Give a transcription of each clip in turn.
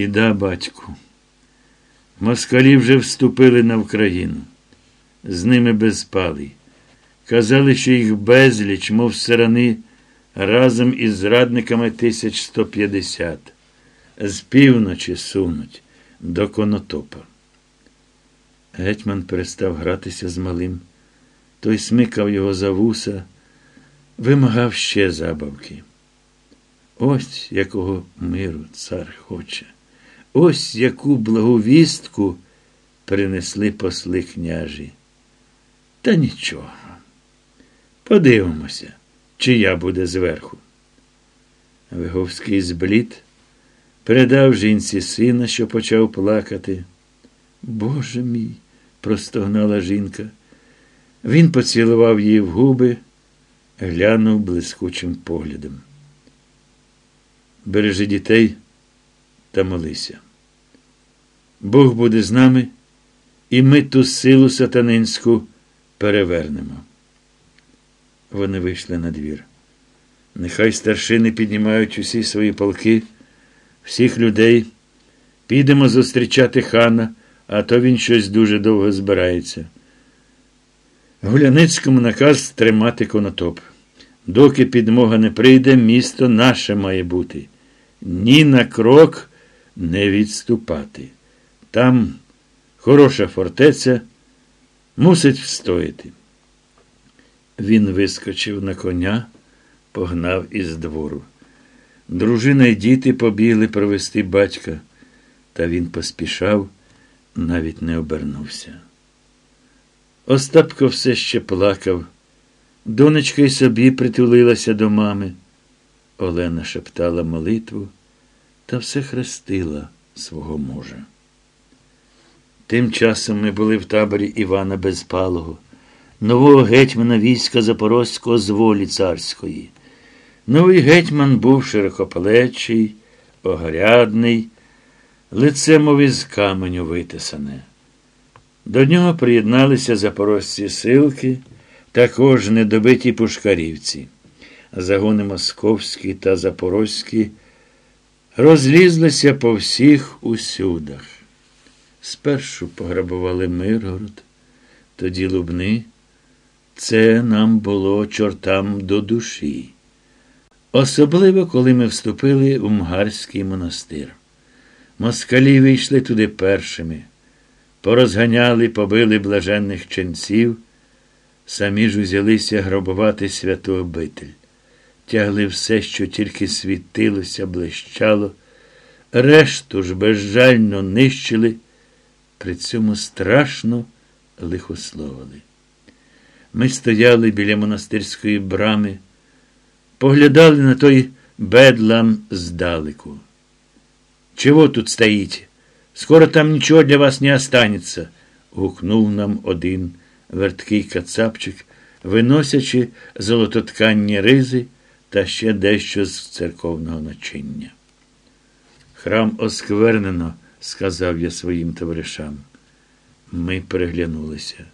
Біда, батьку. Москалі вже вступили на Україну. З ними безпалий. Казали, що їх безліч, мов сирани, разом із зрадниками 1150. З півночі сунуть до конотопа. Гетьман перестав гратися з малим. Той смикав його за вуса, вимагав ще забавки. Ось якого миру цар хоче. Ось яку благовістку принесли посли княжі. Та нічого. Подивимося, чия буде зверху. Виговський зблід передав жінці сина, що почав плакати. Боже мій, простогнала жінка. Він поцілував її в губи, глянув блискучим поглядом. Бережи дітей та молися. Бог буде з нами, і ми ту силу сатанинську перевернемо. Вони вийшли на двір. Нехай старшини піднімають усі свої полки, всіх людей. Підемо зустрічати хана, а то він щось дуже довго збирається. Гуляницькому наказ тримати конотоп. Доки підмога не прийде, місто наше має бути. Ні на крок не відступати. Там хороша фортеця мусить встояти. Він вискочив на коня, погнав із двору. Дружина й діти побігли провести батька, та він поспішав, навіть не обернувся. Остапко все ще плакав. Донечка й собі притулилася до мами. Олена шептала молитву та все хрестила свого мужа. Тим часом ми були в таборі Івана Безпалого, нового гетьмана війська Запорозького з волі царської. Новий гетьман був широкоплечий, огрядний, лице, мов із каменю витисане. До нього приєдналися запорожці силки, також недобиті пушкарівці. Загони московські та запорозькі розлізлися по всіх усюдах. Спершу пограбували Миргород, тоді Лубни. Це нам було чортам до душі. Особливо, коли ми вступили в Мгарський монастир. Москалі вийшли туди першими, порозганяли, побили блаженних ченців, самі ж узялися грабувати святу обитель. Тягли все, що тільки світилося, блищало, решту ж безжально нищили, при цьому страшно лихословили. Ми стояли біля монастирської брами, поглядали на той бедлам здалеку. Чого тут стоїть? Скоро там нічого для вас не останеться, гукнув нам один верткий кацапчик, виносячи золототканні ризи та ще дещо з церковного начиння. Храм осквернено, сказав я своїм товаришам. Ми переглянулися.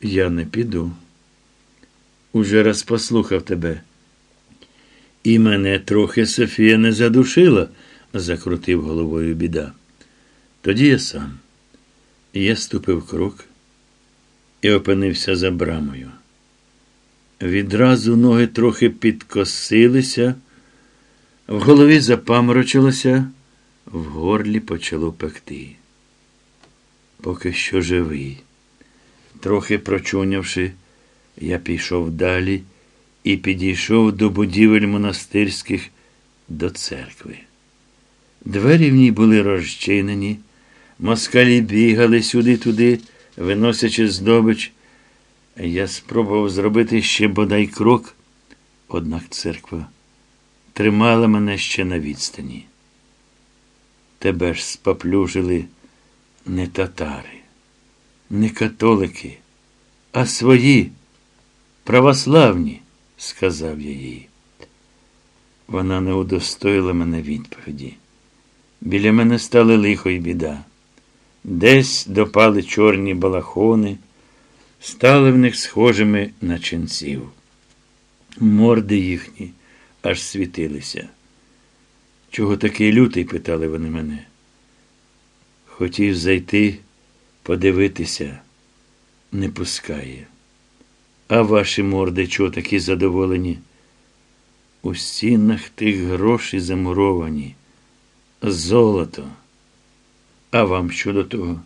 Я не піду. Уже раз послухав тебе. І мене трохи Софія не задушила, закрутив головою біда. Тоді я сам. Я ступив крок і опинився за брамою. Відразу ноги трохи підкосилися, в голові запаморочилося, в горлі почало пекти. Поки що живий. Трохи прочунявши, я пішов далі і підійшов до будівель монастирських до церкви. Двері в ній були розчинені, москалі бігали сюди-туди, виносячи здобич. Я спробував зробити ще бодай крок, однак церква тримала мене ще на відстані. Тебе ж споплюжили не татари, не католики, а свої православні, сказав я їй. Вона не удостоїла мене відповіді. Біля мене стали лихо й біда. Десь допали чорні балахони стали в них схожими на ченців. Морди їхні аж світилися. Чого такий лютий? питали вони мене. Хотів зайти, подивитися, не пускає. А ваші морди чого такі задоволені? У стінах тих гроші замуровані, золото. А вам що до того?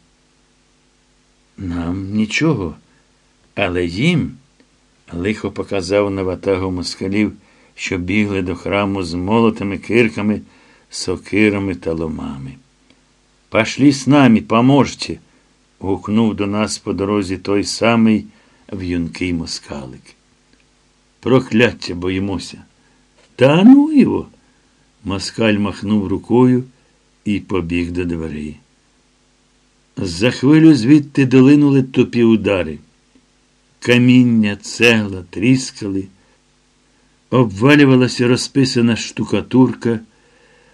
Нам нічого, але їм лихо показав на ватагу москалів, що бігли до храму з молотими кирками, сокирами та ломами. Пошлі з нами, поможте, гукнув до нас по дорозі той самий в'юнкий москалик. Прокляття боїмося. Та ну його. Москаль махнув рукою і побіг до дверей. За хвилю звідти долинули тупі удари. Каміння, цегла, тріскали, обвалювалася розписана штукатурка,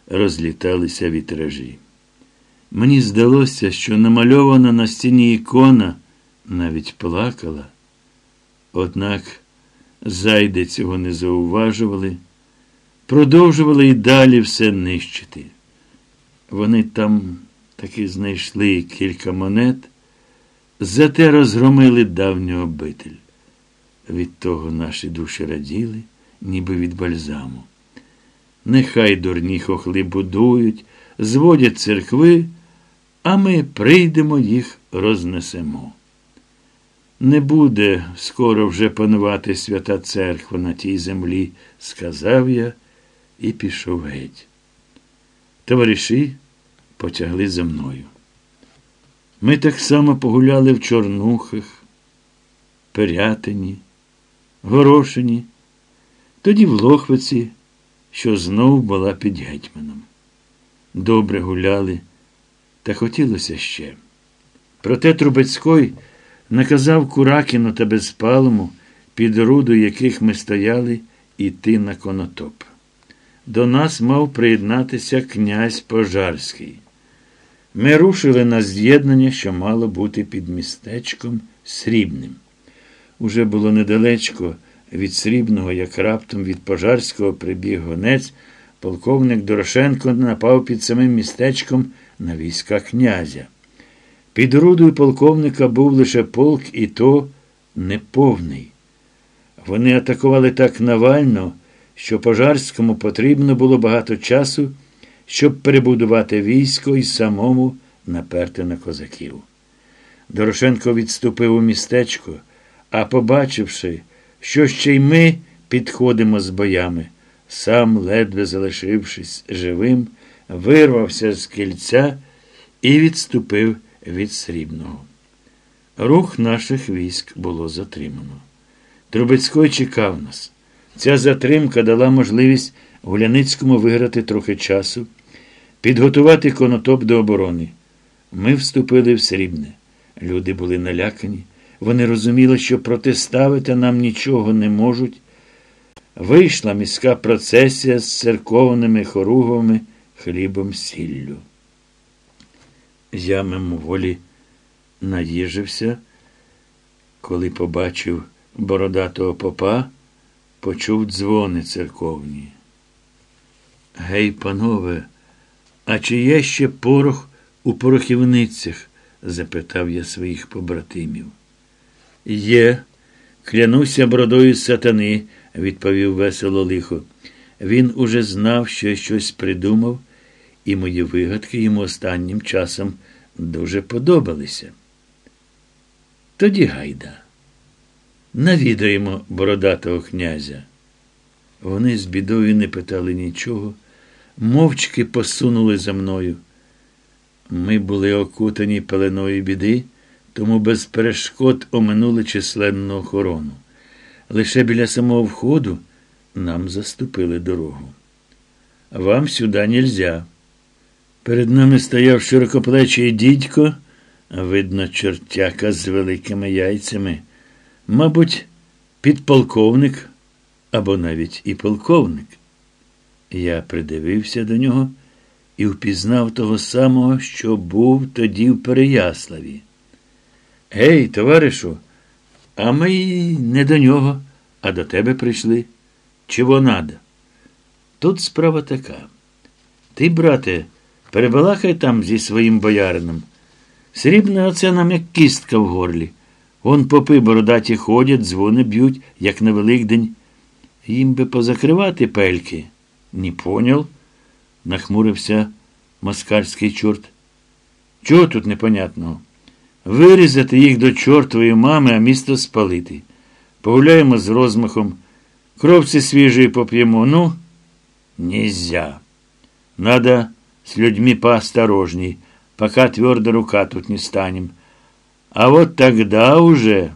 розліталися вітражі. Мені здалося, що намальована на стіні ікона навіть плакала. Однак зайди цього не зауважували, продовжували і далі все нищити. Вони там таки знайшли кілька монет, зате розгромили давню обитель. Від того наші душі раділи, ніби від бальзаму. Нехай дурні хохли будують, зводять церкви, а ми прийдемо їх рознесемо. Не буде скоро вже панувати свята церква на тій землі, сказав я і пішов геть. Товариші потягли за мною. Ми так само погуляли в Чорнухах, Перятині, Горошині, тоді в Лохвиці, що знов була під гетьманом. Добре гуляли, та хотілося ще. Проте Трубецькой наказав Куракіну та Безпалому, під руду яких ми стояли, іти на конотоп. До нас мав приєднатися князь Пожарський. Ми рушили на з'єднання, що мало бути під містечком Срібним. Уже було недалечко від Срібного, як раптом від Пожарського прибіг гонець, полковник Дорошенко напав під самим містечком на війська князя. Під рудою полковника був лише полк, і то неповний. Вони атакували так навально, що Пожарському потрібно було багато часу щоб перебудувати військо і самому наперти на козаків. Дорошенко відступив у містечко, а побачивши, що ще й ми підходимо з боями, сам, ледве залишившись живим, вирвався з кільця і відступив від срібного. Рух наших військ було затримано. Трубецький чекав нас. Ця затримка дала можливість Гуляницькому виграти трохи часу підготувати конотоп до оборони. Ми вступили в срібне. Люди були налякані. Вони розуміли, що протиставити нам нічого не можуть. Вийшла міська процесія з церковними хоругами, хлібом сіллю. Я мимоволі наїжився, коли побачив бородатого попа, почув дзвони церковні. Гей, панове! А чи є ще порох у порохівницях? запитав я своїх побратимів. Є, клянуся бродою сатани, відповів весело лихо. Він уже знав, що я щось придумав, і мої вигадки йому останнім часом дуже подобалися. Тоді гайда. Навідаємо бородатого князя. Вони з бідою не питали нічого мовчки посунули за мною. Ми були окутані пеленою біди, тому без перешкод оминули численну охорону. Лише біля самого входу нам заступили дорогу. Вам сюди нельзя. Перед нами стояв широкоплечий дідько, видно, чортяка з великими яйцями, мабуть, підполковник або навіть і полковник. Я придивився до нього і впізнав того самого, що був тоді в Переяславі. Гей, товаришу, а ми не до нього, а до тебе прийшли. Чого надо? Тут справа така. Ти, брате, перебалахай там зі своїм боярином. Срібне оце нам як кістка в горлі. Вон попи бородаті ходять, дзвони б'ють, як на Великдень. Їм би позакривати пельки. Не поняв, нахмурився москальський чорт. Чого тут непонятного? Вирізати їх до чортової мами, а місто спалити. Погуляємо з розмахом. Кровці свіжої поп'ємо. Ну, нельзя. Надо с людьми поосторожней, пока твердо рука тут не станем. А вот тогда уже...